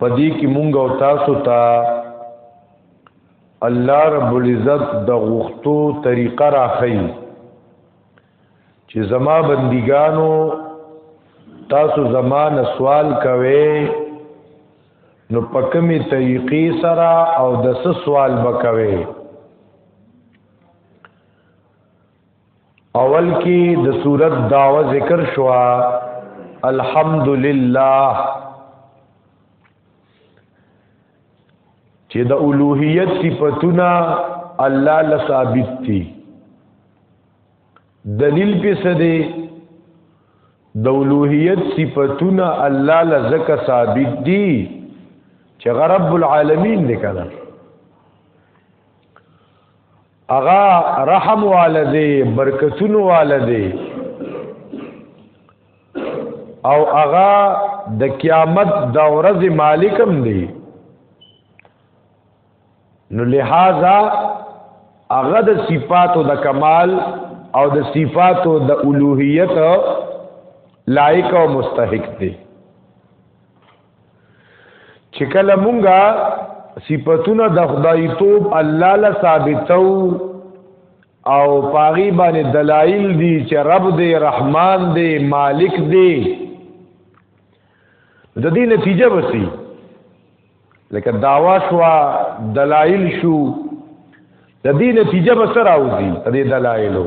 پدې کې مونږ او تاسو ته تا الله رب العزت د غختو طریقه راخی چې زما بندګانو تاسو زمانه سوال کوي نو پکمی طریقې سره او د سوال بکوي اول کې د صورت داوا ذکر شو الحمدلله چې د اولوہیت صفاتونه الله له ثابت دي دلیل په څه دی د اولوہیت صفاتونه الله له ځکه ثابت دي چې رب العالمین دی کړه اغا رحم والده برکتون والده او اغا د قیامت د ورځ مالکم دی نو لہذا هغه د صفاتو د کمال او د صفاتو د الوهیت لایق او مستحق دی چې کله مونږه صفاتونه د خدای توب الله له ثابتو او پاغي باندې دلایل دي چې رب دې رحمان دې مالک دې د دې نتیجه وسی لکه داوا شو دلایل شو د دې نتیجه به سره اوځي د دلایلو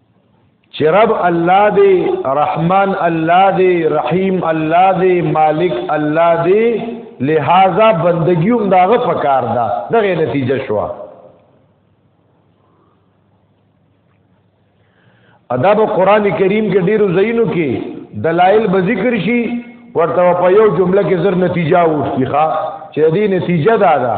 چې رب الله دی رحمان الله دی رحیم الله دی مالک الله دی لہذا بندگیوم داغه پکار ده دغه نتیجه شو ادب قران کریم کې ډیرو زینو کې دلایل به ذکر شي ورته په یو جمله کې زر نتیجه وښیخه چې دې نتیجه دا ده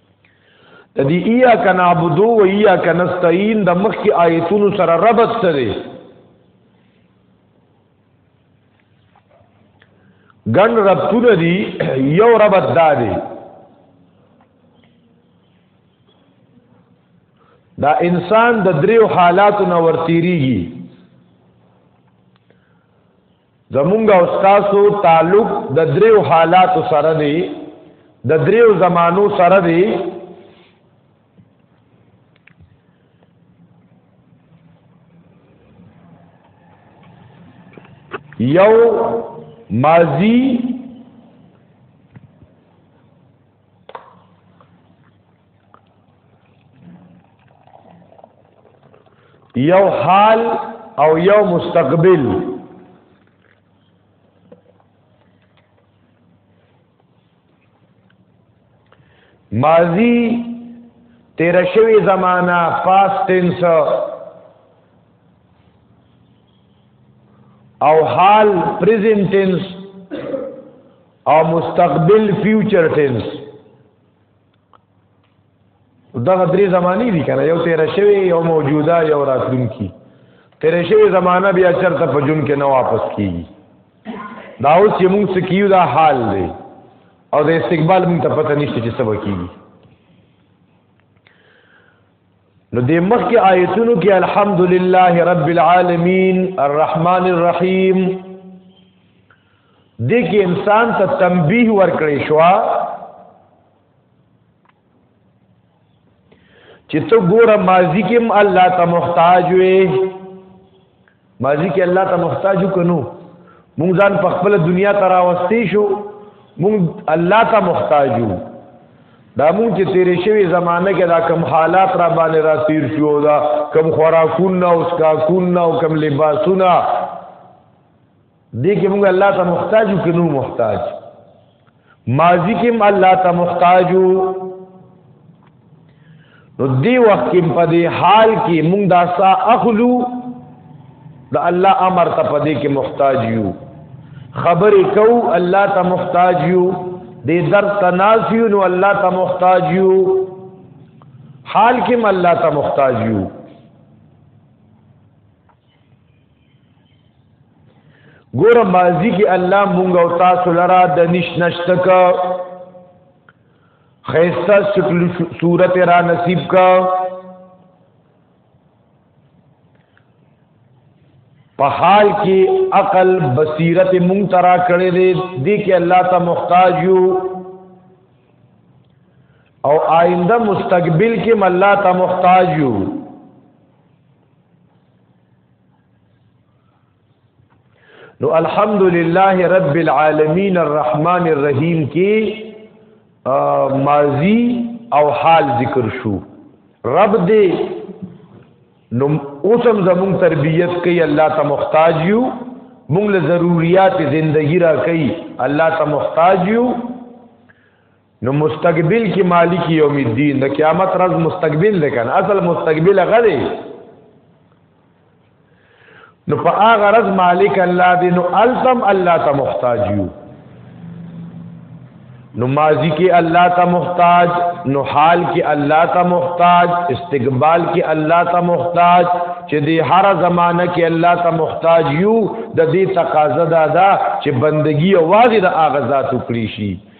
د دې ایا کنابودو و ایا کنستعين د مخ کی آیتونو سره ربط څه دی ګن ربطونه دي یو ربط دا دی دا انسان د دریو حالاتو نه ورتیریږي زمونږ او تاسو تعلق د دریو حالات سره دی د دریو زمانو سره دی یو ماضی یو حال او یو مستقبل ماضی تیر شوی زمانہ پاس ټینس او حال پریزنټ ټینس او مستقبل فیوچر ټینس دغه درې زمانی دي کنه یو تیر شوی یو موجوده یو راتلونکي تیر شوی زمانہ بیا چرته په جون کې نه واپس کیږي دا اوس چې موږ سکیو دا حال دی او د استقبال موږ ته پته نشته چې سبا کیږي نو د مخکې آیتونو کې الحمدلله رب العالمین الرحمن الرحیم دې کې انسان ته تنبیه ورکړې شو چې ته ګوره ماضی کې هم الله ته محتاج وې ماضی کې الله ته محتاج کنو مونږ ځان په خپل دنیا ته راوستي شو مونږ الله ته محتاج یو دا مونږ چې تیرې شوی زمانه کې دا کم حالات را باندې را تیر شو دا کم خوراکونه او سکاکونه او کم لباسونه دې کې موږ الله ته محتاج یو کنو محتاج ماضی کې الله ته محتاج یو نو دی وخت کې په دې حال کې موږ دا سا اخلو د الله امر ته په دې کې محتاج یو خبرې کو الله ته محتاج یو دې در تناسیو نو الله ته محتاج یو حال کې الله ته محتاج یو ګور ماضی کې الله مونږ او تاسو لرا د نش نشته کا خیستا شکل صورت را نصیب کا په حال کې عقل بصیرت مونږ ترا کړې دې دې کې الله ته محتاج یو او آینده مستقبل کې الله ته محتاج یو نو الحمد لله رب العالمین الرحمن الرحیم کې ماضی او حال ذکر شو رب دې نو اوسم زمون تربیت کوي الله ته محتاج یو مونږ له ضرورت زندگی را کوي الله ته محتاج یو نو مستقبل کې مالک یوم الدین د قیامت ورځ مستقبل ده کنه اصل مستقبل غلې نو په هغه ورځ مالک الله دی نو التم الله ته محتاج یو نو ماضی کې الله ته محتاج نو حال کې الله ته محتاج استقبال کې الله ته محتاج چې د هر زمانہ کې الله ته محتاج یو د دې تقاضا ده چې بندگی او واغې د اغزات وکړي شي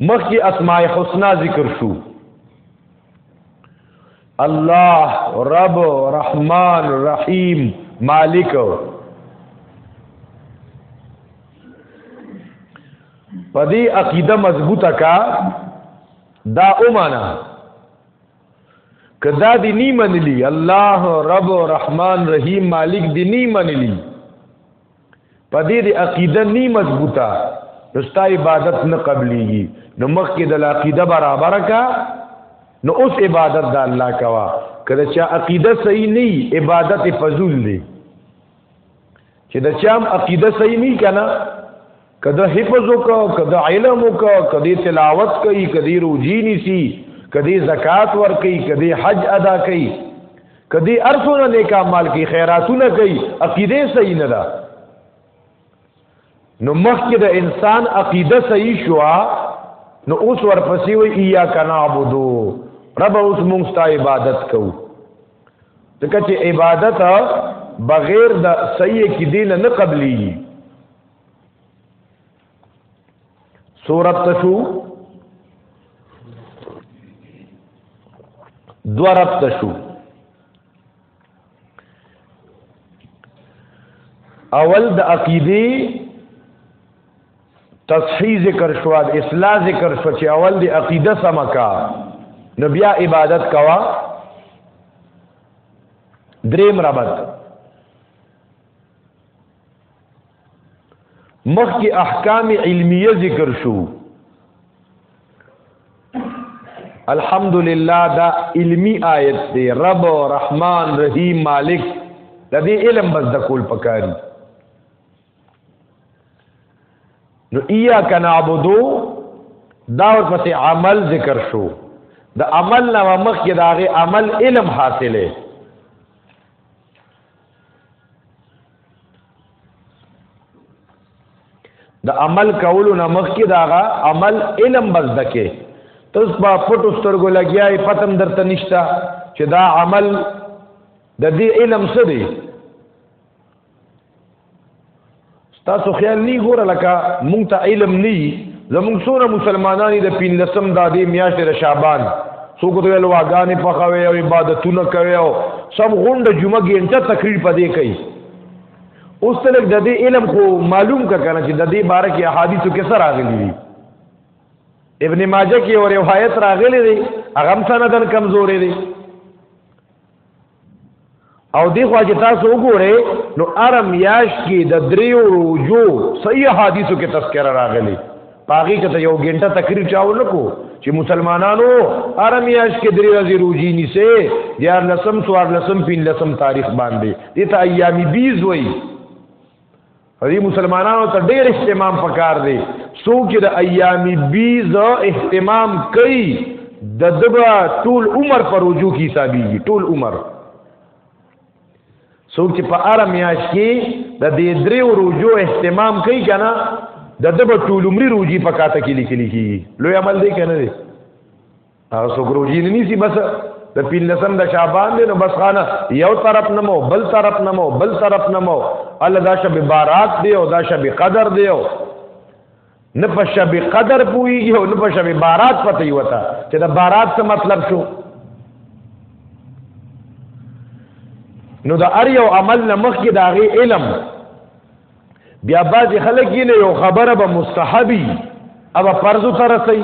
مخی اسماء حسنا ذکر شو الله رب رحمان رحیم مالک پدی عقیده مضبوطه کا دا اومانا کدا دی نی منلی الله رب رحمان رحیم مالک دی نی منلی پدې دی عقیده نی مضبوطه نستا عبادت نه قبليږي نو مخ کې د عقیده برابر کا نو اوس عبادت د الله کوا کله چې عقیده صحیح نه عبادت فضول دی چې د چام عقیده صحیح نه کنا کده حفظ وکاو کده علم وکاو کده تلاوت کوي کده روزي نيسي کده زکات ور کوي کده حج ادا کوي کده ارسونه نیک اعمال کوي خیراتونه کوي عقیده صحیح نه ده نو مخکې د انسان عقیده صحیح شو نو اوس ورپسې وي ایا کنا عبدو رب اوس موږ ته عبادت کوو ځکه چې عبادت بغیر د سعی کې دین نه قبلي سورت تشو دورت تشو اول د عقیده تصحیح ذکر شو د اصلاح ذکر شو چې اول دی عقیده سم کا نو بیا عبادت کوا دریم ربط مخ کی احکام علمیه ذکر شو الحمدلله دا علمی آیت دی رب رحمان رحیم مالک د دې علم بس د کول پکاري نو ایا کنابودو دا ورپسې عمل ذکر شو د عمل نه مخ کې دا غي عمل علم حاصله د عمل کولو نه مخ کې دا غا عمل علم بس دکې تاسو په پټو سترګو لګیاي پتم درته نشتا چې دا عمل د دې علم څه دی تاسو خیال نه ګوره لکه مونږ ته علم نه زمونږ سونه مسلمانانی د پینلسم د دې میاشتې د شعبان څوک ته ویل واګانې پخوي او عبادتونه کوي او سب غونډه جمعه ګینټه تقریر پدې کوي اوس تلک د دې علم خو معلوم کا کنه چې د دې باره کې احادیثو کې سره راغلي دي ابن ماجه کې اور روایت راغلي دي هغه هم سندن کمزورې دي او دی خو چې تاسو وګورئ نو ارم یاش کې د دریو روجو صحیح حدیثو کې تذکرہ راغلی پاغي کې ته یو غنټه تقریر چاو نکو چې مسلمانانو ارم یاش کې دری ورځې روجي نیسه دیار لسم سوار لسم پین لسم تاریخ باندې دې ته ایامي بیز وای دې مسلمانانو ته ډېر اهتمام پکار دی څوک چې د ایامي بیز اهتمام کوي د دبا ټول عمر پر رجوع کی حسابيږي ټول عمر څوک چې په اړه میاش کې د دې دریو رجوع اهتمام کوي کنه د دبا ټول عمر رجوع پکاته کې لیکل کیږي لوی عمل دی کنه دی هغه څوک روزي نه نیسی بس د پیلسم د شعبان دی نو بس خانه یو طرف نمو بل طرف نمو بل طرف نمو الله دا شب بارات دی او دا شب قدر دی او نه په شب قدر پویږي او نه په شب بارات پته یو تا چې د بارات څه مطلب شو نو د ار یو عمل نه مخکې د هغه علم بیا باز خلک یې یو خبره به مستحبي او فرض تر رسي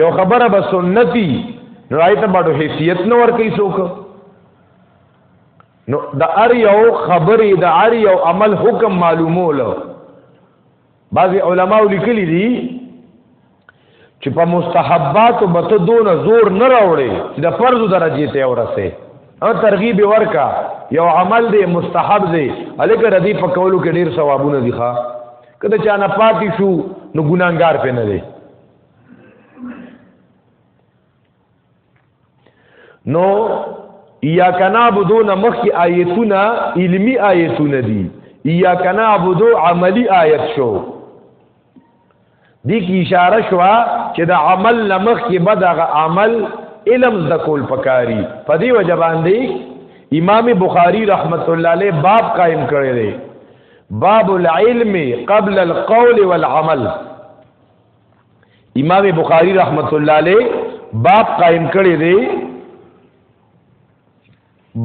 یو خبره به سنتي نو آیت باندې حیثیت نه ور کوي څوک نو د ار یو خبرې د ار یو عمل حکم معلومول بعضی علماء لیکلي دي چې په مستحبات وبته دون زور نه راوړي چې د فرض درجه ته ورسه او ترغیب ورکا یو عمل دی مستحب دی الکه ردی په کولو کې ډیر ثوابونه دي ښا کله چې انا پاتې شو نو ګناګار پې نه دی نو یا کنا بدون مخی آیتونه علمی آیتونه دي یا کنا بدو عملی آیت شو دی کی اشاره شو چې د عمل لمخ کې بدغه عمل علم د کول پکاري په دی وجه باندې امام بخاری رحمت الله علیه باب قائم کړی دی باب العلم قبل القول والعمل امام بخاری رحمت الله علیه باب قائم کړی دی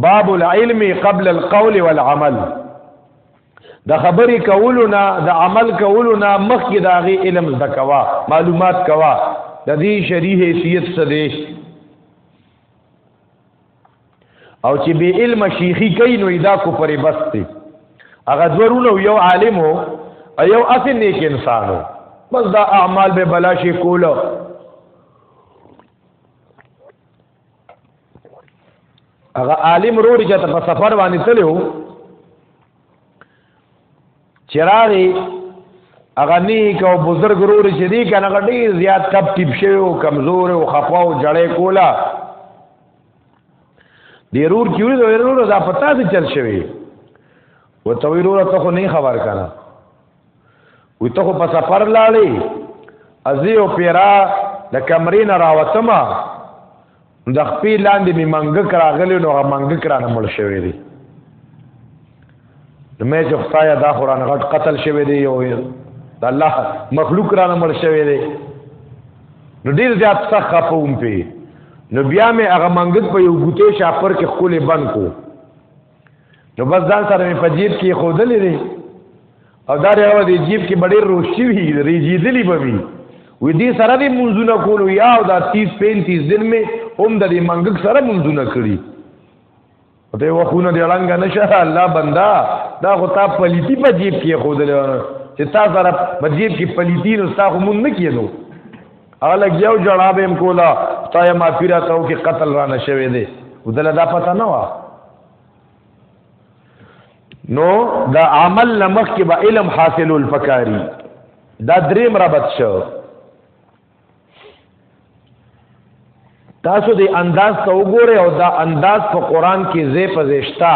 باب العلم قبل القول والعمل د خبرې کولو نه د عمل کولو نه مخکې د هغې علم زده کوه معلومات کوه د دې شرعي حیثیت څه دی او چې به علم شیخی کوي نو دا کو پرې بس دی هغه ضرورو یو عالم او یو اصل نیک انسانو بس دا اعمال به بلا شي کولو هغه عالم روړي چې په سفر باندې تلو چراغي هغه نیک او بزرګ رور چې دی کنه غډي زیات تب ټیپ شوی او کمزور او خفا او جړې کولا دی رور کیو دی رور دا پتا دي چل شوی و ته رور ته خو نه خبر کنه و ته خو په سفر لاړې ازي او پیرا د کمرې نه راوتما د خپې لاندې می منګک راغلی نو هغه منګک رانه مړ شوی دی نو مې چې خدایا دا قرآن غټ قتل شوی دی یو د الله مخلوق رانه مړ شوی دی نو ډیر زیات سخت خفوم پی نو بیا مې هغه منګک په یو ګوتې شاپر کې خولې بند کو نو بس ځان سره مې په جیب کې خودلې دي او دا راو دی جیب کې بډې روشي وي ریجیدلی به وي وې دې سره دې منځونه کولو یا او دا 30 35 دن مې هم د دې منګک سره منځونه کړی ته وخونه دې لنګ نشه الله بندا دا خو تا پلیتی په جیب کې خودلې چې تا سره په جیب کې پلیتی نو تا خو مونږ نه کېدو هغه لګیاو جړا به هم کولا تا یې ما پیرا ته کې قتل را نشوي دي ودل دا پته نه و نو دا عمل لمخ کې به علم حاصل الفکاری دا دریم ربط شو تاسو دې انداز ته وګوره او دا انداز په قران کې زې پزېشتا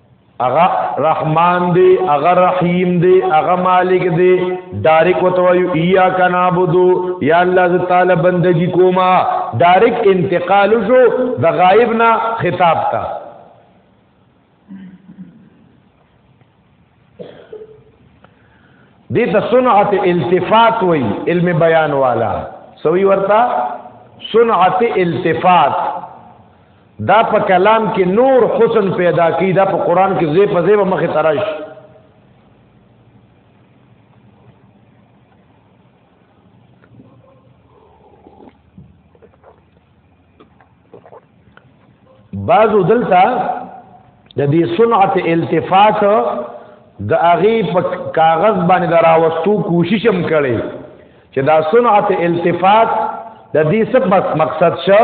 اغا رحمان دی اغا رحیم دی اغا مالک دی ډایرک وتوایو ایا کنابودو یا الله ز تعالی بندگی کوما ډایرک انتقال شو د غایب نه خطاب تا دې ته صنعت التفات وای علم بیان والا سوی ورتا صنعت التفات دا په کلام کې نور حسن پیدا کی دا په قران کې زی په زی به مخه تراش بعضو دلته د دې صنعت التفات د اغي په کاغذ باندې دراوستو کوشش هم کړي چې دا صنعت التفات د دې سب مقصد شو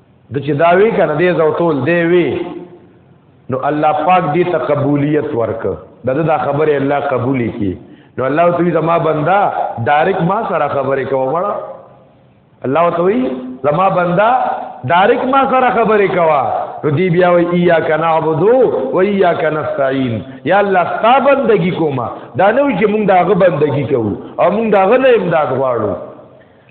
د چې دا وی کنه دې زوتول دی وی نو الله پاک دې ته قبولیت ورک دا دا خبره الله قبول کی نو الله تعالی زما بندا ډایرک ما سره خبره کوه وړه الله تعالی زما بندا ډایرک ما سره خبره کوه نو دی بیا وی ایا کنا عبدو و ایا کنا استعين یا الله ستا بندگی کوما دا نو چې مونږ داغه بندگی کوو او مونږ داغه نه امداد غواړو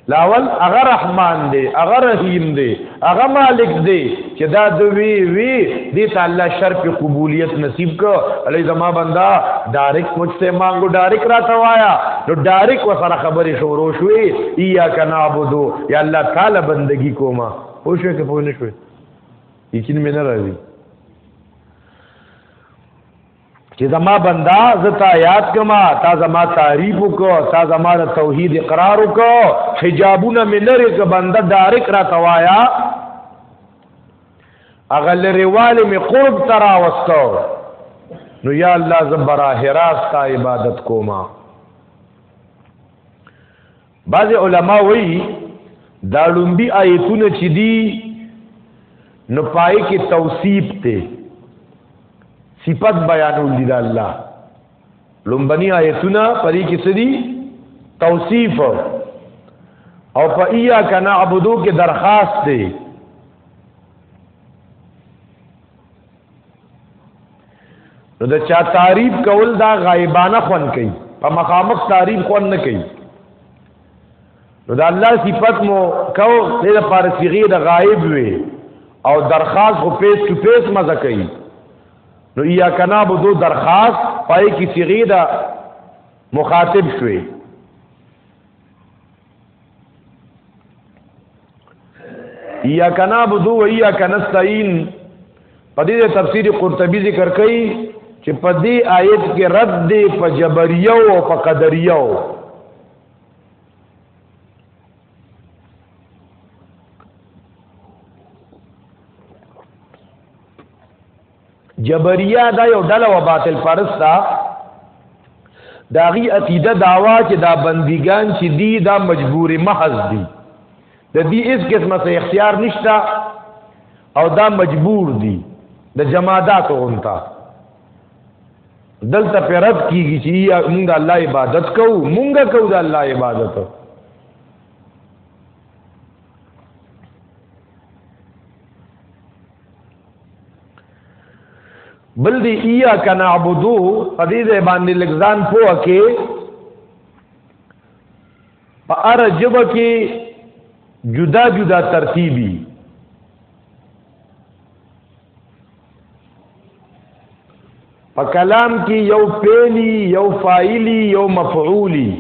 لاول هغه رحمان دی هغه رحیم دی هغه مالک دی چې دا دوی وی دی ته الله شرف قبولیت نصیب کو علی زما بندا ډایرک مجھته مانګو ډایرک راته وایا نو ډایرک وسره خبرې شروع شوې یا کنا عبدو یا الله تعالی بندگی کوما او شو کې پوه نه شوې یقین مې نه راځي چې زما بندا زتا یاد کما تا زما تعریف کو تا زما د توحید اقرار کو حجابونه ملری ک بندا دارک را توایا اغل ریوال می قرب ترا وستو نو یا الله زبرا حراس تا عبادت کوما بعض علما وایي دا لومبي آیتونه چې دي نو پای کې توصیف ته صفت بیانول دي د الله لومبني آیتونه پرې کې سدي توصیف او فایا کنا عبدو کې درخواست دی نو د چا تعریف کول دا غایبانه خون کوي په مخامخ تعریف خون نه کوي نو د الله صفت مو کو دې لپاره صيغه د غایب وي او درخواست خو پیس ټو پیس مزه کوي نو یا کنا بدو درخواست پای کی صيغه د مخاطب شوي یا کنا بدو و یا کنستعين په دې تفسیر قرطبي ذکر کوي چې په دې آیت کې رد دی په جبريه او په قدريه جبریا دا یو ډله و باطل پرستا داغي عقیده داوا چې دا بندګان چې دی دا مجبور محض دي د دې اس قسمه څه اختیار نشتا او دا مجبور دي د جمادات اونتا دلته پرد کیږي چې موږ د الله عبادت کوو موږ کوو د الله عبادت کوو بل دی ایا کنا عبدو په دې ځای باندې لګزان پوه کې په ار جب کې جدا جدا ترتیبی په کلام کې یو پیلی یو فاعلی یو مفعولی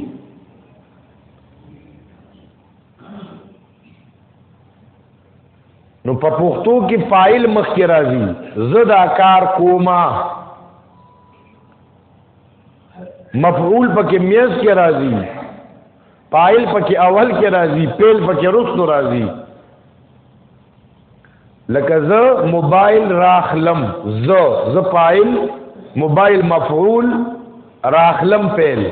نو په پښتو کې فاعل مخ کې راځي زدا کار کوما مفعول پکې میز کې راځي فاعل پکې اول کې راځي پیل پکې رستو راځي لکه ز موبایل راخلم ز ز فاعل موبایل مفعول راخلم پیل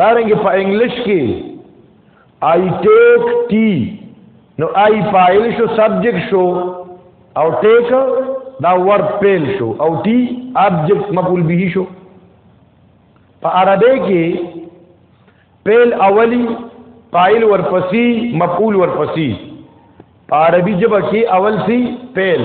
دارنګ په انګلیش کې آی ټیک ټی نو آی فاعل شو سبجیکټ شو او ټیک دا ور پیل شو او ټی ابجیکټ مفعول به شو په عربی کې پیل اولی فاعل ورپسې مفعول ورپسې په عربي ژبه کې اول سی پیل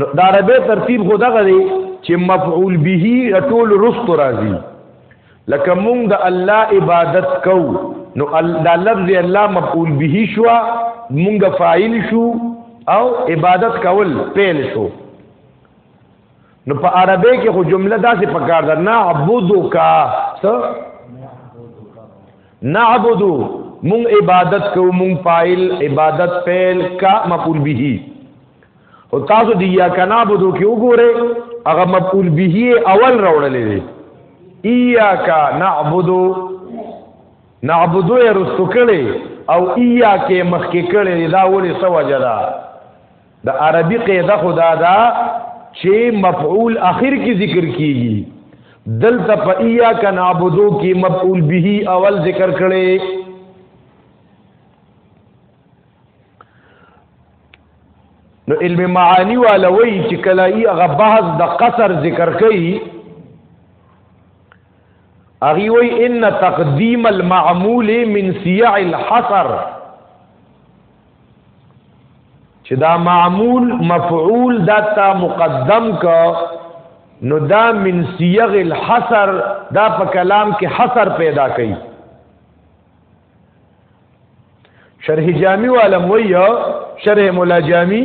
نو دا عربی ترتیب خو دغه دی چې مفعول به ټول رست راځي لکه مونږ د الله عبادت کو نو دا لفظ الله مفعول به شو مونږ فاعل شو او عبادت کول پیل شو نو په عربی کې خو جمله داسې پکار ده نعبدک څه نعبد مون عبادت کو مون فاعل عبادت فعل کا مفعول به او تاسو دی یا کنا بدو کې وګوره هغه مفعول به اول راوړلې دی ایاک نعبد نعبد رستکلې او ایاک مخکې کړې دا ولې سوجدا د عربي قاعده خدا دا چې مفعول اخر کې ذکر کیږي دلته په ایا کا نعبدو کې مفعول به اول ذکر کړي نو علم معانی والا وی چې کله ای هغه بحث د قصر ذکر کوي اغي وی ان تقدیم المعمول من سیع الحصر چې دا معمول مفعول دا تا مقدم کا نو دا من صيغ الحصر دا په کلام کې حصر پیدا کړي شرح جامی والا موی شرح مولا جامی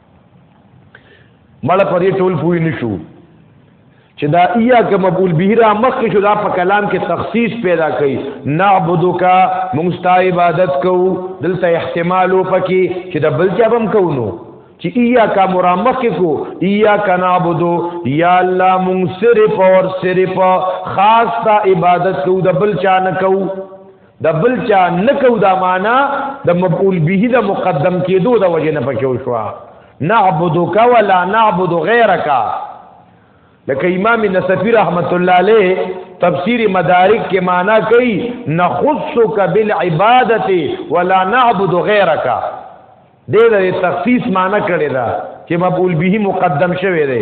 مړه په دې ټول پوی نشو چې دا ایا که مقبول به را مخ شو دا په کلام کې تخصیص پیدا کړي نعبدک موږ تا عبادت کوو دلته احتمال وکي چې د بل چا بم کوو نو چې ایا کا مرامخ کو ایا کا نعبدو یا الله موږ صرف اور صرف خاص تا عبادت کوو د بل چا نه کوو د بل چا نکو دا معنا د مفعول به د مقدم کېدو د وجه نه پکې وشوا نعبدک ولا نعبد غیرک لکه امام نصفی رحمت الله علیه تفسیر مدارک کې معنا کوي نخصک بالعبادت ولا نعبد غیرک دې د تخصیص معنا کړی دا چې مفعول به مقدم شوی دی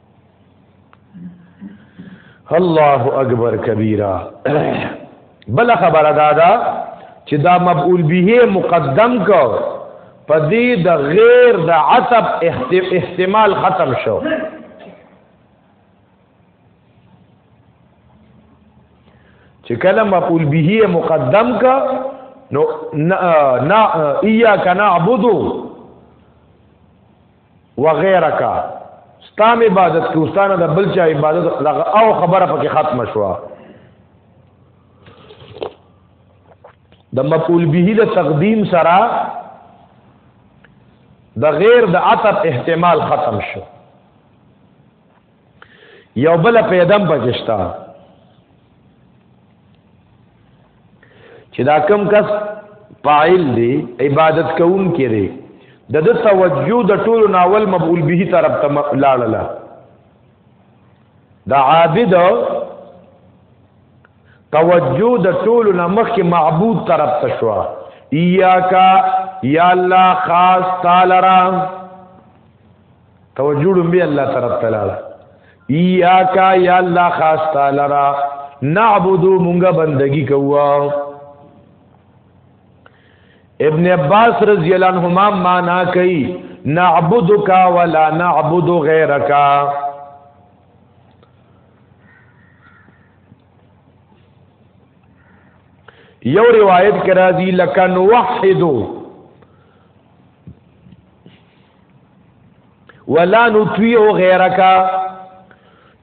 الله اکبر کبیره بل خبره دا ده چې دا مبعول به مقدم کو پدې د غیر د عتب احتمال ختم شو چې کله مقول به مقدم کا نو نا ایا کنا عبدو وغیرک ستام عبادت کې استانه د بل چا عبادت لغه او خبره پکې ختم شوه د مقبول به د تقدیم سره د غیر د عطف احتمال ختم شو یو بل پیدم پکشتا چې دا کم کس فاعل دی عبادت کوون کې دی د د توجه د ټولو ناول مبعول به طرف ته لاړله دا عابد توجه د ټولو نمخ کې معبود طرف ته شو ایاکا یا الله خاص تعالی توجه ډمبي الله طرف ته لاړه ایاک یا الله خاص تعالی را نعبدو مونږه بندگی کوو ابن عباس رضی الله عنهما معنا کوي نعبدک ولا نعبد غیرک یو روایت کرا دی لکن وحدو ولا نطيع غيرك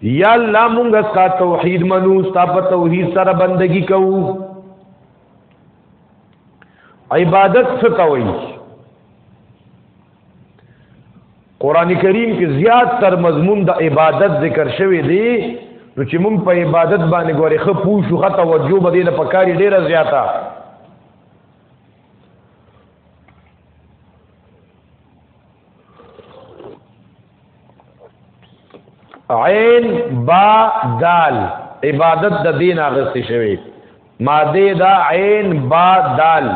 یا الله مونږه ستا توحید منو ستا په توحید سره بندگی کوو عبادت څه ته وایي قران کریم کې زیات تر مضمون د عبادت ذکر شوی دی نو چې مونږ په عبادت باندې غوړې خو پوښو خه توجه به دې نه پکاري ډیره زیاته عین با دال عبادت د دین اغستی شوی ماده دا عین با دال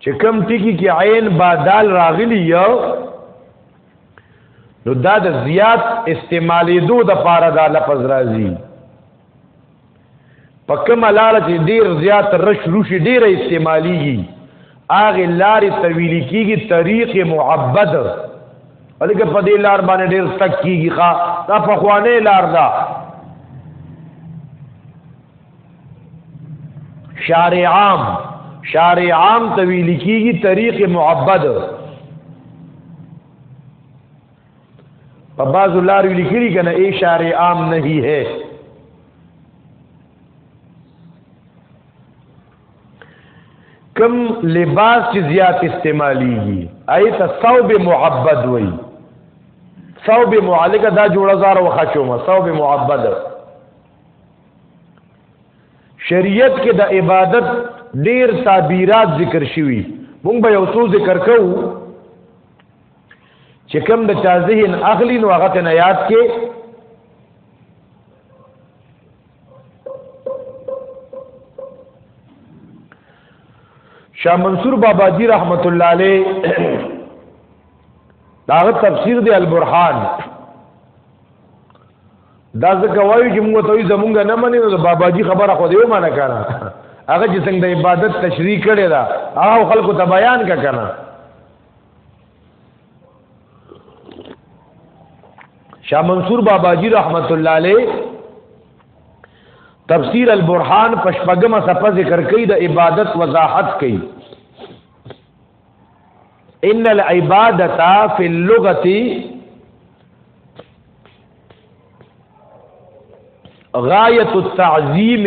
چې کم ټکی کې عین با دال راغلی یو نو دا د زیات استعمالېدو د پاره دا لفظ راځي په کومه لار چې ډیر زیات رش روشي ډیر استعماليږي هغه لارې طویل کیږي طریق معبد الګه په دې لار باندې ډیر تک کیږي ښا دا په خوانه لار دا شارع عام شارع عام طویل کیږي طریق معبد په باز لار لیکلی کنه ای شار عام نه هي کم لباس چې زیات استعمالیږي ایت ثوب معبد وای ثوب معلق دا جوړه زار وخچومه ثوب معبد شریعت کې د عبادت ډیر تعبیرات ذکر شوی مونږ به یو څو ذکر کوو چې کوم د چا ذهن اخلي نو هغه ته نه یاد کې شاه منصور بابا جی رحمت الله علیه داغه تفسیر دی البرهان دا ځکه وایو چې موږ ته زمونږ نه منې نو بابا جی خبره خو دی ومنه کړه هغه چې څنګه د عبادت تشریح کړي دا هغه خلکو ته بیان کا کنه شاه منصور بابا جی رحمت الله علیه تفسیر البرهان پشپغم صفه ذکر کوي د عبادت وضاحت کوي ان العبادت فی اللغه غایت التعظیم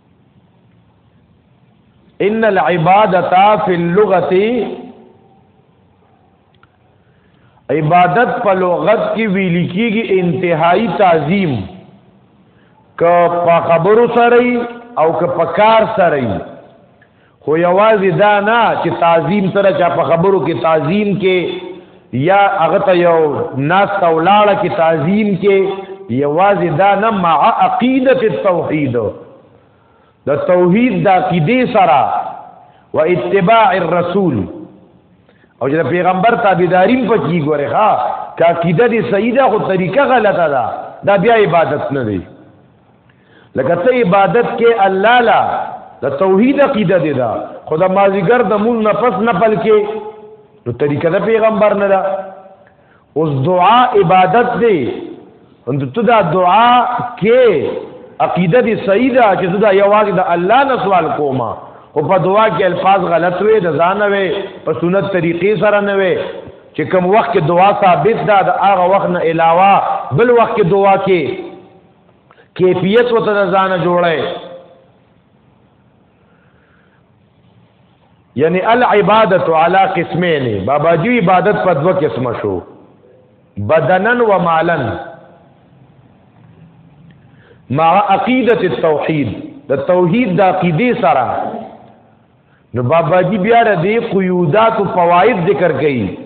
ان العبادتا فی اللغتی عبادت په لغت کې ویل کېږي انتهایی تعظیم ک په خبرو سره او ک په کار سره خو یوازې دا نه چې تعظیم سره چا په خبرو کې تعظیم کې یا هغه ته یو ناس تولاړه کې تعظیم کې یوازې دا نه مع عقیده التوحید د توحید د عقیده سره و اتباع الرسول او چې پیغمبر تابعداري په کی ګوره ها کا عقیده دې صحیح ده خو طریقه غلطه ده دا بیا عبادت نه دی لکه ته عبادت کې الله لا د توحید عقیده دی دا خدا مازیګر د مون نه پس نه پل کې نو طریقه د پیغمبر نه دا اوس دعا عبادت دی انت ته دا دعا کې عقیده دی صحیح ده چې دا یوازې د الله نه سوال کوما او په دعا کې الفاظ غلط وي د ځان وي په سنت طریقې سره نه وي چې کوم وخت کې دعا ثابت ده د هغه وخت نه علاوه بل وخت کې دعا کې کیفیت وته ځان جوړه یعنی العبادت علی قسمین بابا جی عبادت په دوه قسم شو بدنن و مالن مع عقیدت التوحید د توحید د عقیده سره نو بابا جی بیا را دی قیودات و فواید ذکر کئی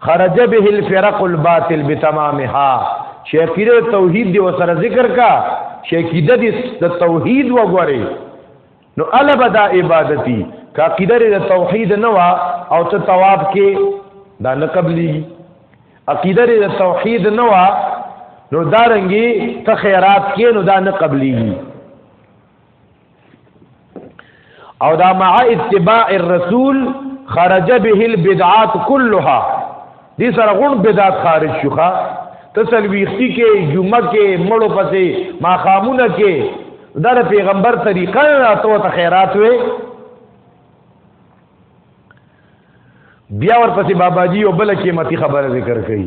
خرج به الفرق الباطل بتمامها شیقیده توحید دی و سر ذکر کا شیقیده دی توحید و گوری نو علب دا عبادتی کا قیده دی توحید نوا او ته تواب کې دا نه قبلی عقیده دی توحید نوا نو دارنګي ته خیرات کې نو دا نه قبليږي او دا مع اتباع الرسول خرج به البدعات كلها دې سره غون بدعت خارج شوخه تسلويختی کې جمعه کې مړو پسې ما خامونه کې دا پیغمبر طریقه نه تو ته خیرات وي بیا ورپسې بابا جی او بل قیمتي خبره ذکر کړي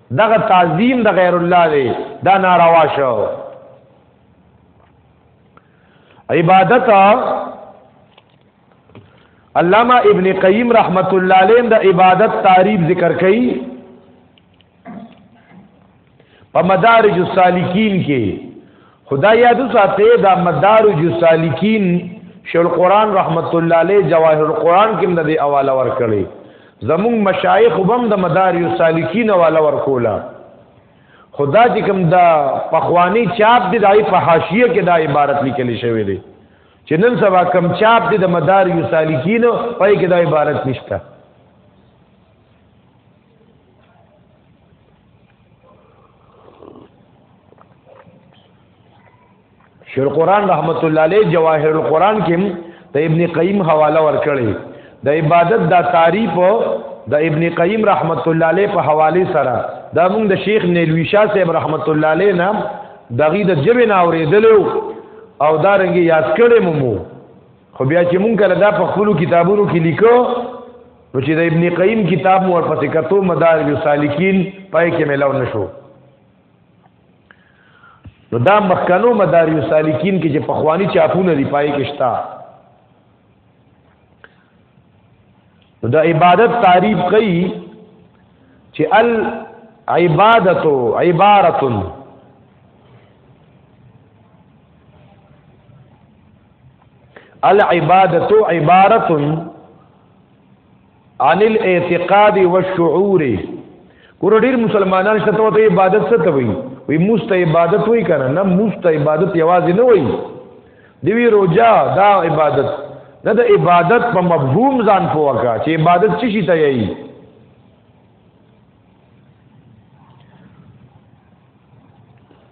دغه تعظیم د غیر الله دی دا ناروا شو عبادت علامہ ابن قیم رحمت الله علیه د عبادت تعریف ذکر کړي په مدارج السالکین کې خدا یاد ساته دا مدارج السالکین شیخ القران رحمت الله علیه جواهر القران کې د دې حواله ورکړي زموږ مشایخ هم د مدارج السالکین حواله ورکولا خدا چې کوم دا پخوانی چاپ دی دای په حاشیه کې دا عبارت لیکل شوی دی چې نن سبا کم چاپ دی د مدارج السالکین پای کې دا عبارت نشته شیخ القران رحمت الله علیه جواهر القران کې د ابن قیم حواله ورکړي د عبادت دا تعریف د ابن قیم رحمت الله علیه په حواله سره دا موږ د شیخ نیلوی شاه صاحب رحمت الله علیه نه دغه د جبه نه اوریدلو او دا رنګ یاد کړي مو خو بیا چې مونږ کله دا په خپل کتابونو کې لیکو نو چې د ابن قیم کتاب مور پسې کتو مدارج السالکین پای کې ملاو نشو نو دا مخکنو مدارج السالکین کې چې پخوانی چاپونه دی پای کې شتا نو د عبادت تعریف کوي چې العبادت عبارت العبادت عبارت عن الاعتقاد والشعور ګور ډیر مسلمانان شته ته عبادت څه ته وي وي مست عبادت وي کنه نه مست عبادت یوازې نه وي دی وی روجا دا عبادت نه د عبادت په مفهوم ځان پوکا چې عبادت څه شي ته یي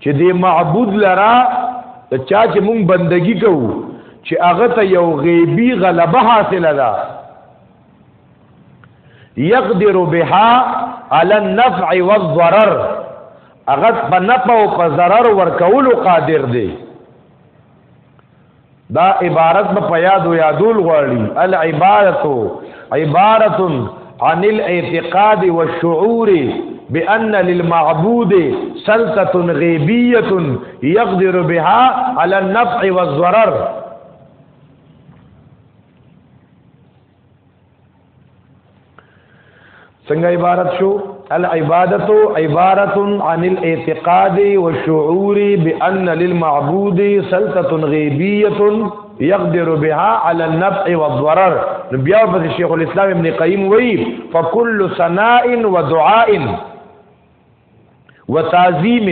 چې دې معبود لرا ته چا چې مونږ بندگی کوو چې هغه ته یو غیبی غلبه حاصله ده یقدر بها علی النفع والضرر هغه په نفع او په ضرر ورکولو قادر دی دا عبارت په یاد او یادول غواړي العبارت عبارت عن الاعتقاد والشعور بأن للمعبود سلطة غيبية يقدر بها على النفع والضرر سنگا عبارت شو العبادت عبارت عن الاعتقاد والشعور بأن للمعبود سلطة غيبية يقدر بها على النفع والضرر بیا په شیخ الاسلام ابن قیم وی فكل ثناء ودعاء وتعظيم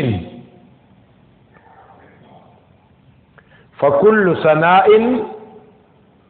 فكل ثناء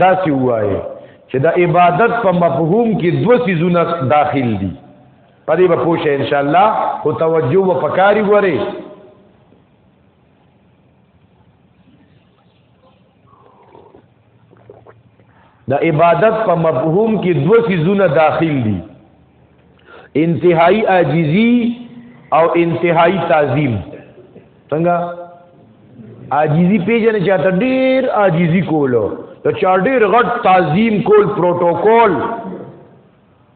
دا سی وایي چې د عبادت په مفهوم کې دوه سيزونه داخل دي پدې به پوښه ان شاء الله او توجه و پکاري وره د عبادت په مفهوم کې دوه سيزونه داخل دي انتهائی عاجزی او انتهائی تعظیم څنګه عاجزي پیژنې چې ته ډیر عاجزي کولو ته چا ډیر غټ تعظیم کول پروتوکول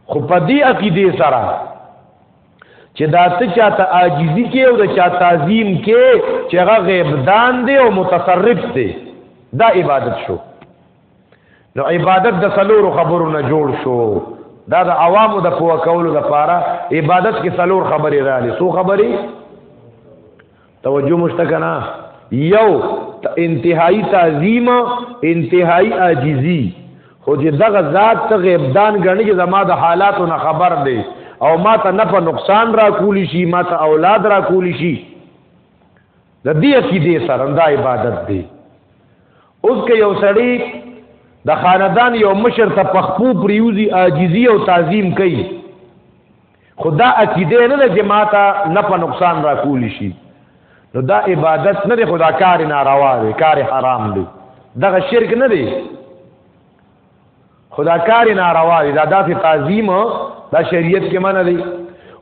خو په دې عقیده سره چې دا ته چاته عاجزي کې او دا چا تعظیم کې چې هغه غیب دان دی او متصرف دی دا عبادت شو نو عبادت د څلور خبرو نه جوړ شو دا د عوامو د پوه کولو لپاره عبادت کې څلور خبرې رااله سو خبرې توجه مشته کنا یو انتهایی تعظیم انتهایی عاجزی خو چې دغه ذات ته غیبدان غني چې زما د حالاتو نه خبر دی او ما ته نه په نقصان را کولی شي ما ته اولاد را کولی شي د دې عقیده سره دا عبادت دی اوس که یو سړی د خاندان یو مشر ته پخپو پریوزی عاجزی او تعظیم کوي خدا عقیده نه د جماعت نه په نقصان را کول شي نو دا عبادت نه دی خدا کار ناروا دی کار حرام دی دغه شرک نه دی خدا کار ناروا دی دا داسې تعظیم دا شریعت کې منه دی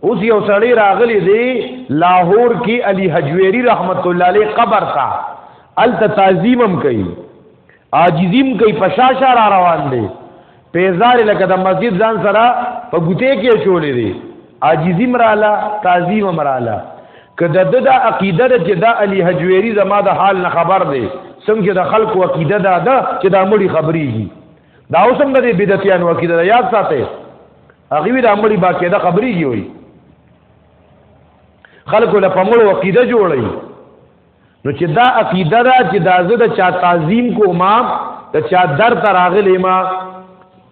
اوس یو سړی راغلی دی لاهور کې علی حجویری رحمت الله علیه قبر تا الت تعظیمم کوي عاجزیم کوي پشاشا را روان دی پیزار لکه د مسجد ځان سره په ګوته کې چولې دی عاجزی مراله تعظیم مراله کده د دا عقیده ده چې دا علی حجویری زما د حال نه خبر دی څنګه چې د خلکو عقیده ده دا چې دا مړي خبرېږي دا اوس هم د بدعتیانو عقیده ده یاد ساته هغه وی د مړي باقی ده خبرېږي وي خلکو له پمړو عقیده جوړي نو چې دا عقیده ده چې دا زه د چا تعظیم کوم د چا در ته راغلی ما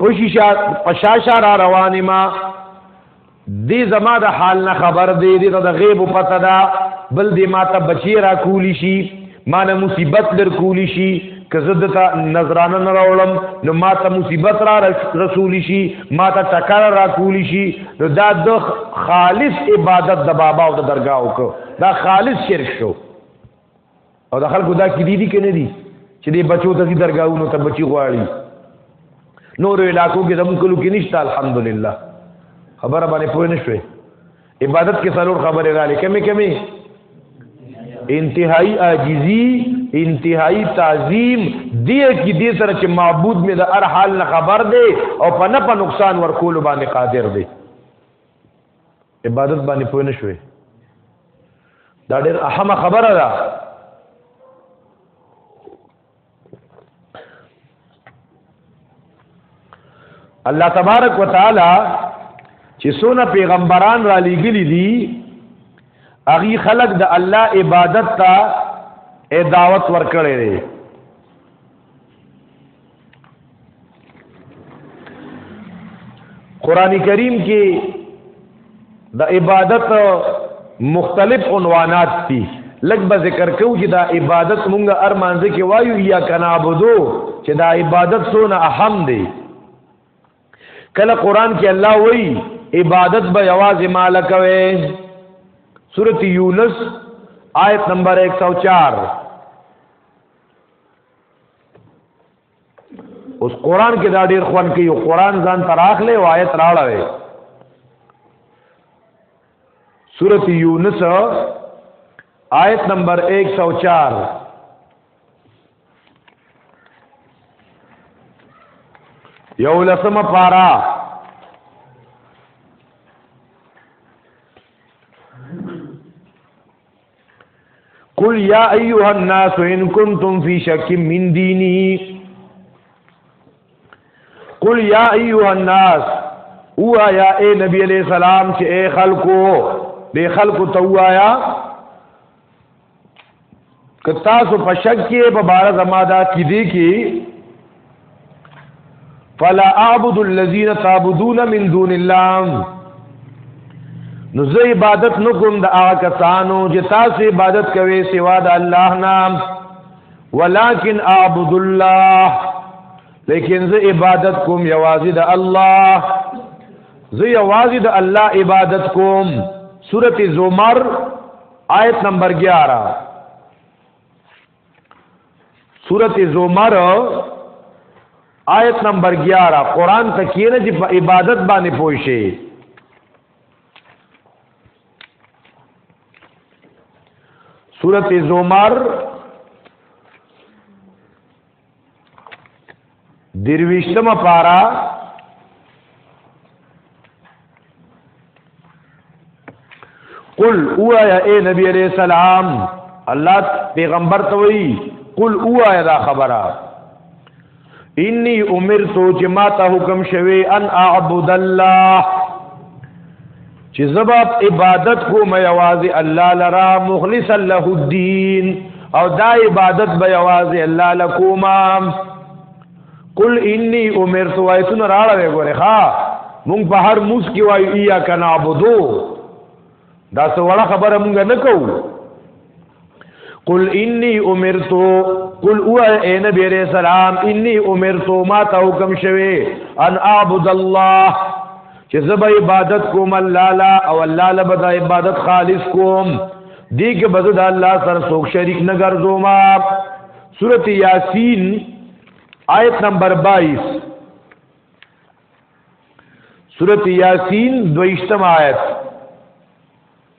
پشیشا پشاشا را روان ما دې زما د حال نه خبر دی دې د غیب پته ده بل دې ما ته بچی را کولی شي ما نه مصیبت در کولی شي که زه دته نظرانه نه راوړم نو ما ته مصیبت را رسولی شي ما ته ټکر را کولی شي نو دا د خالص عبادت د بابا او د درگاه وکړه دا خالص شرک شو او د خلکو دا کې دي دي کې نه دي چې دې بچو ته دي درگاہونو ته بچي غواړي نور علاقو کې زموږ کلو کې نشته الحمدلله خبره باندې پوه نه شوې عبادت کې څلور خبره را لکه مې کمی انتهائی عاجزی انتهائی تعظیم دی کی دی سره چې معبود می د هر حال نه خبر دی او په نه په نقصان ورکول باندې قادر دی عبادت باندې پوه نه شوي دا ډېر اهمه خبره ده الله تبارک وتعالى چې سونه پیغمبران را لېګلې دي اغي خلق د الله عبادت ته دعوت ورکړي قران کریم کې د عبادت مختلف عنوانات دي لږ به ذکر کوو چې دا عبادت مونږه هر مانځ کې وایو یا کنابودو چې دا عبادت سونه اهم دی کله قران کې الله وایي عبادت به یوازې مال کوي سورۃ یونس آیت نمبر 104 اوس قران کې دا ډیر خوان کوي قران ځان تر اخله او آیت راړوي سورۃ یونس آیت نمبر 104 یو لسمه پارا قل یا ایها الناس ان کنتم فی شک من دینی قل یا ایها الناس او یا اے نبی علیہ السلام چې اے خلکو دے خلکو ته وایا کتا سو پشک کې په بار زما دا کې دي کې فلا اعبد الذين تعبدون من دون الله نو زه عبادت نکوم د هغه کسانو چې تاسو عبادت کوي سوا د الله نام ولكن اعبد الله لیکن زه عبادت کوم یوازې د الله زه یوازې د الله عبادت کوم سورته زمر آیت نمبر 11 سورت زمر آیت نمبر 11 قران ته کینه چې په عبادت باندې پوي شي سورت زمر درویشتمه پارا قل اوایا اے نبی علیہ السلام الله پیغمبر ته وی قل اوایا دا خبره انی امرتو چې ما ته حکم شوی ان اعبد الله چې زباب عبادت کوم یوازې الله لرا مخلص له الدين او دا عبادت به یوازې الله لکوما قل انی امرت وایتون راړه وګوره ها مونږ په هر موس کې وایو یا کنا عبدو دا څه وړه خبره مونږ نه کوو قل انی امرتو قل او اے نبی علیہ السلام انی امرتو ما تا حکم شوی ان اعبد الله چې زب عبادت کوم الله لا او الله لا بد عبادت خالص کوم دی کې بد د الله سره څوک شریک نه ګرځو ما سورۃ یاسین آیت نمبر 22 سورۃ یاسین دویشتم آیت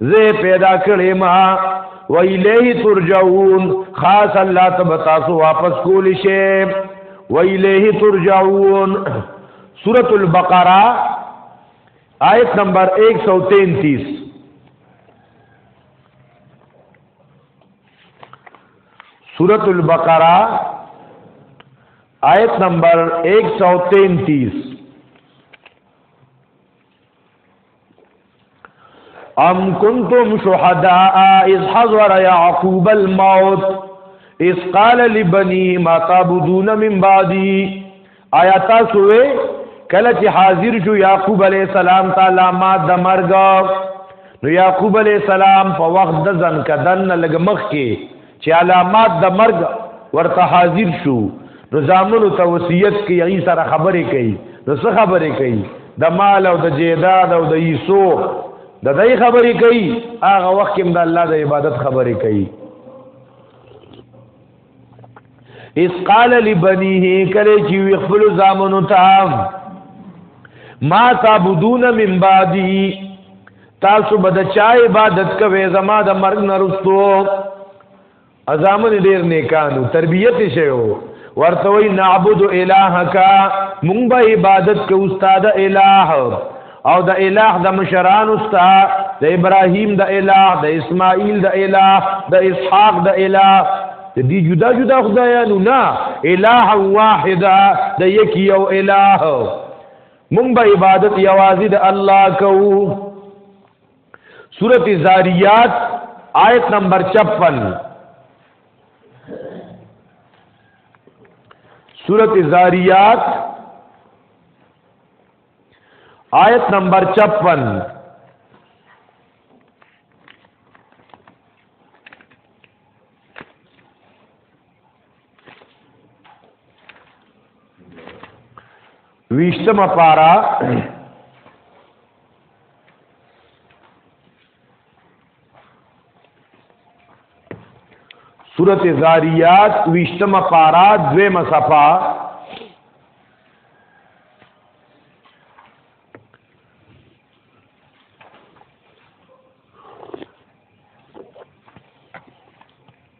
زه پیدا کړی ما و الیه ترجعون خاص الله تب تاسو واپس کول شي و الیه ترجعون سورۃ البقرہ آیت نمبر 133 سورۃ البقرہ آیت نمبر 133 ام کنتم شهداء اذ حضر يعقوب الموت اذ قال لبني ما تعبدون من بعدي آیا تاسو کله چې حاضر شو یعقوب علی السلام تعالی ما د مرګ نو یعقوب علی السلام په وخت د ځن کدن لګ مخ کې چې علامات د مرګ ورته حاضر شو نو زامنو ته وصیت کوي هغه سره خبرې کوي نو څه خبرې کوي د مال او د جیداد او د یسو د دې خبرې کوي هغه وخت کې د الله د عبادت خبرې کوي اس قال لبنيه کله چې وی خپل زامنو ته ما تعبدون من بعدي تاسو به د چا عبادت کوئ زما د مرګ نه رستو ازامن ډیر نیکانو تربیت شوی ورته وی نعبد الہک مونږ به عبادت کو استاد الہ او د الہ د مشران استاد د ابراهیم د الہ د اسماعیل د الہ د اسحاق د الہ د دې جدا جدا خدایانو نه الہ واحده د یک یو الہ مونږ به عبادت یوازې د الله کوو سورت زاریات آیت نمبر 56 سورت زاریات آیت نمبر 56 Thank you. ویشتمه پارا سورت زاریات ویشتمه پارا دویمه صفا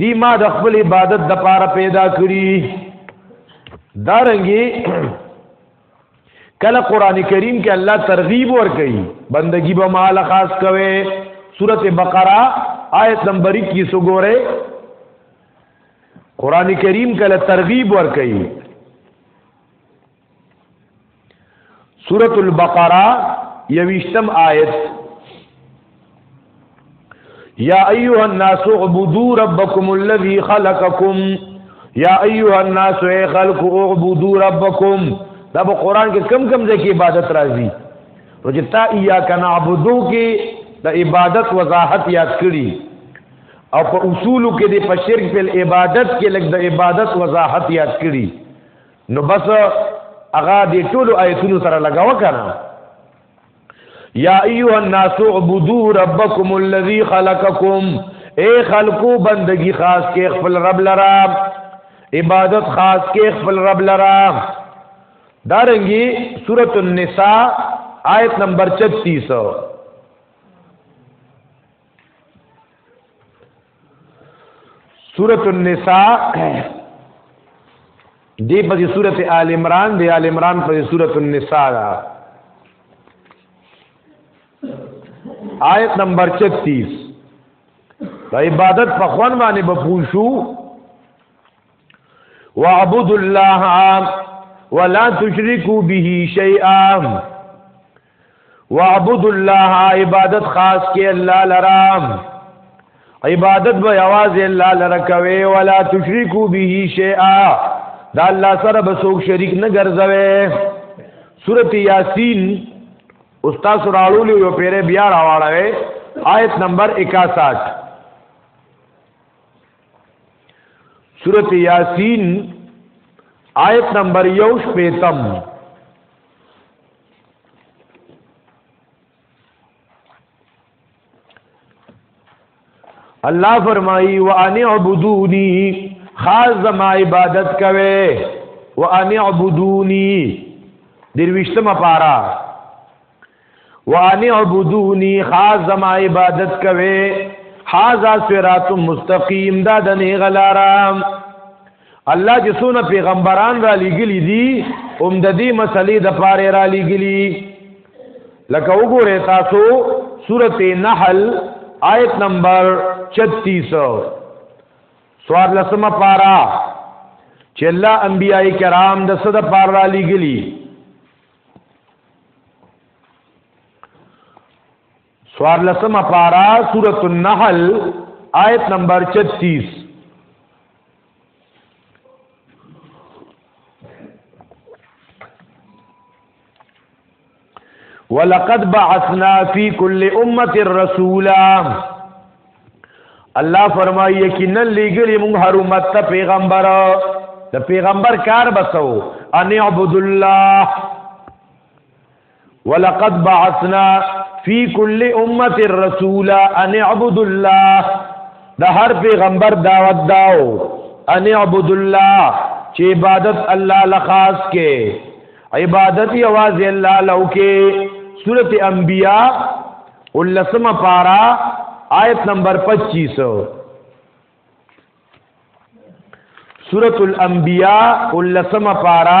دی ما د خپل عبادت د پاره پیدا کړی دارنګي کله قران کریم کې الله ترغیب ور کوي بندگی به مال خاص کوي سوره بقره آیت نمبر 21 وګوره قران کریم کله ترغیب ور کوي سورة البقرہ یویشتم آیت یا ایوہ الناس اعبدو ربکم اللذی خلقکم یا ایوہ الناس اے خلق اعبدو ربکم دا با قرآن کے کم کم ذکی عبادت رازی نو چې تا ایاک نعبدو کې د عبادت وضاحت یاد کړي او په اصول کې د پشرک په عبادت کې لګ د عبادت وضاحت یاد کړي نو بس هغه دې ټول آیتونو سره لگاو کنه یا ایها الناس عبدوا ربکم الذی خلقکم اے خلقو بندگی خاص کې خپل رب لرا عبادت خاص کې خپل رب لرا دارنګي سورۃ النساء آیت نمبر 36 سورۃ النساء دی په سورۃ آل عمران دی آل عمران په سورۃ النساء دا آیت نمبر 36 د عبادت په خوان باندې به پوښو واعبد الله ولا تشركوا به شيئا وعبد الله عبادت خاص کې الله لرام عبادت به आवाज الله لره کوي ولا تشرکو به شیئا دا الله سره به څوک شریک نه ګرځوي سورته یاسین استاد سرالو یو پیره بیا راوړاوي آیت نمبر 61 سورته یاسین آیت نمبر 1 پیتم الله فرمایي وان اعبدوني خاص زما عبادت کوي وان اعبدوني درويشتم پارا وان اعبدوني خاص زما عبادت کوي هاذا صراط مستقيم دا د نه غلارام الله چې څونه پیغمبران را لېګلی دي هم د دې مسلې د پاره را لېګلی لکه وګوره تاسو سورته نحل آیت نمبر 36 سوار لسمه پارا چې الله انبیای کرام د صد پار را لېګلی سوارلسمه پارا سورة النحل آیت نمبر 36 ولقد بعثنا فی کل امه رسولا الله فرمایي یقینا لګلی موږ هر امت ته پیغمبر د پیغمبر کار بسو ان اعبد الله ولقد بعثنا فی کل امت الرسول ان اعبد الله د هر پیغمبر دعوت داو ان اعبد الله چې عبادت الله لخاص کې عبادت یواز الله لو کې سورت انبیاء ولسم پارا آیت نمبر 25 سورت الانبیاء ولسم پارا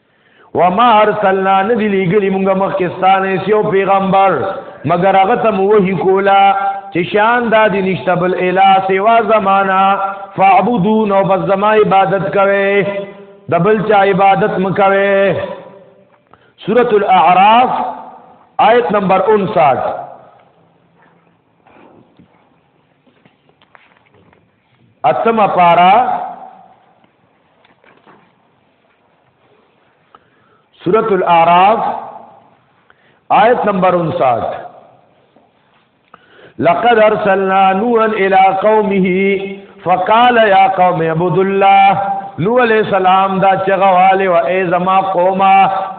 وما ارسلنا ندی لګلی مونږه مخکستانه سیو پیغمبر مگر هغه ته وحی کولا چې شان دا دی نشته بل الا سوا زمانہ فعبدون او بس زما عبادت کوي د بل چا عبادت مکوي سورۃ الاعراف آیت نمبر 59 اتمه پارا سورت الاعراف آیت نمبر 59 لقد ارسلنا نوحا الى قومه فقال يا قوم اعبدوا الله نو علیہ السلام دا چغواله و ای زما قوما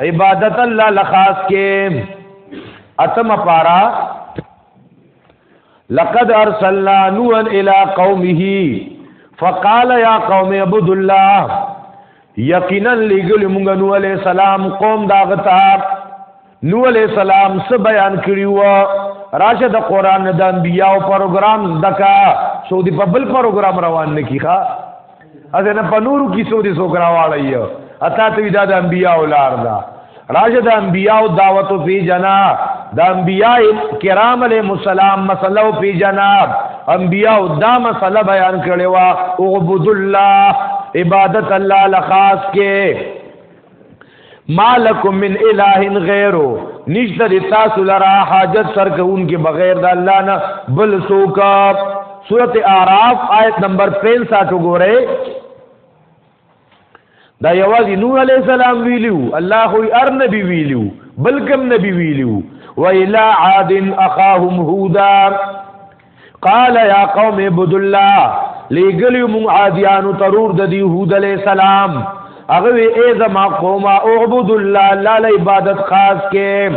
عبادت الله لخاص کې اتم پارا لقد ارسلنا نوحا الى قومه فقال يا قوم اعبدوا الله یقینا لګل مونږ نو علی سلام قوم دا غتا نو علی سلام څه بیان کړیو راشه د قران د انبیاو پروګرام دکا سعودي په بل پروګرام روان نه کیخه اته نه په نورو کیسو دي څوک راواړی اته ته دا د انبیاء ولار ده راشه د انبیاء دعوت فی جنا د انبیاء کرام علیهم السلام مسلو فی جنا انبیاء دا مسله بیان کړي وا او عبد الله عبادت الله لخاص کې مالکم من اله غیرو نشته د تاسو لرا حاجت سر کوونکې بغیر د الله نه بل څوک سورت اعراف آیت نمبر 65 وګورئ دا یوازې نوح علی السلام ویلو الله خو ار نبی ویلو بلکم نبی ویلو و الی عاد اخاهم هودا قال یا قوم عبد الله لګلی مون عادیانو ترور د یهود علی السلام هغه ای زما قوم اعبد الله الله عبادت خاص کې